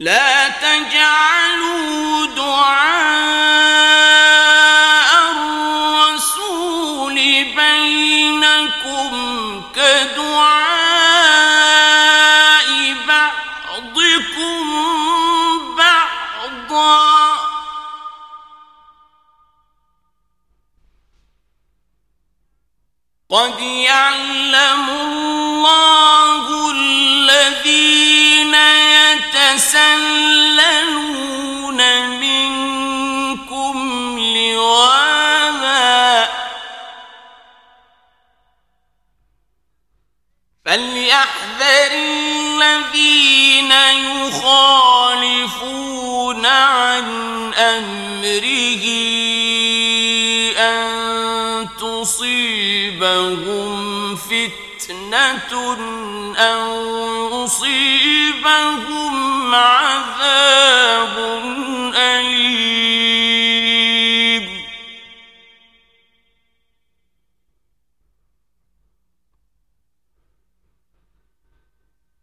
لا تجعلوا دعاء الرسول بينكم كدعاء بعضكم بعضا. قد يعلم الله فليحذر الذين يخالفون عن أمره أن تصيبهم فتنة أو يصيبهم عذاب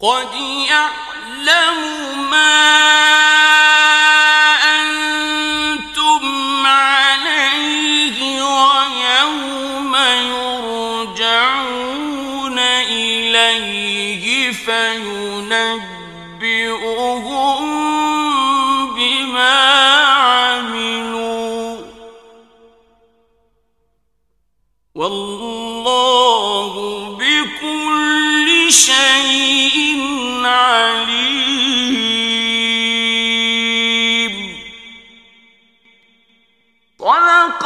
قد يعلم ما أنتم عليه ويوم يرجعون إليه فينبئهم بما عملوا والله بكل شيء وَلَقَ